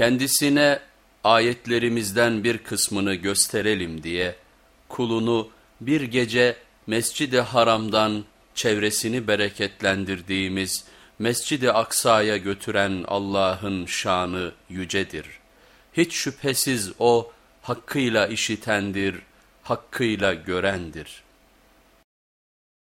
Kendisine ayetlerimizden bir kısmını gösterelim diye kulunu bir gece Mescid-i Haram'dan çevresini bereketlendirdiğimiz Mescid-i Aksa'ya götüren Allah'ın şanı yücedir. Hiç şüphesiz O hakkıyla işitendir, hakkıyla görendir.''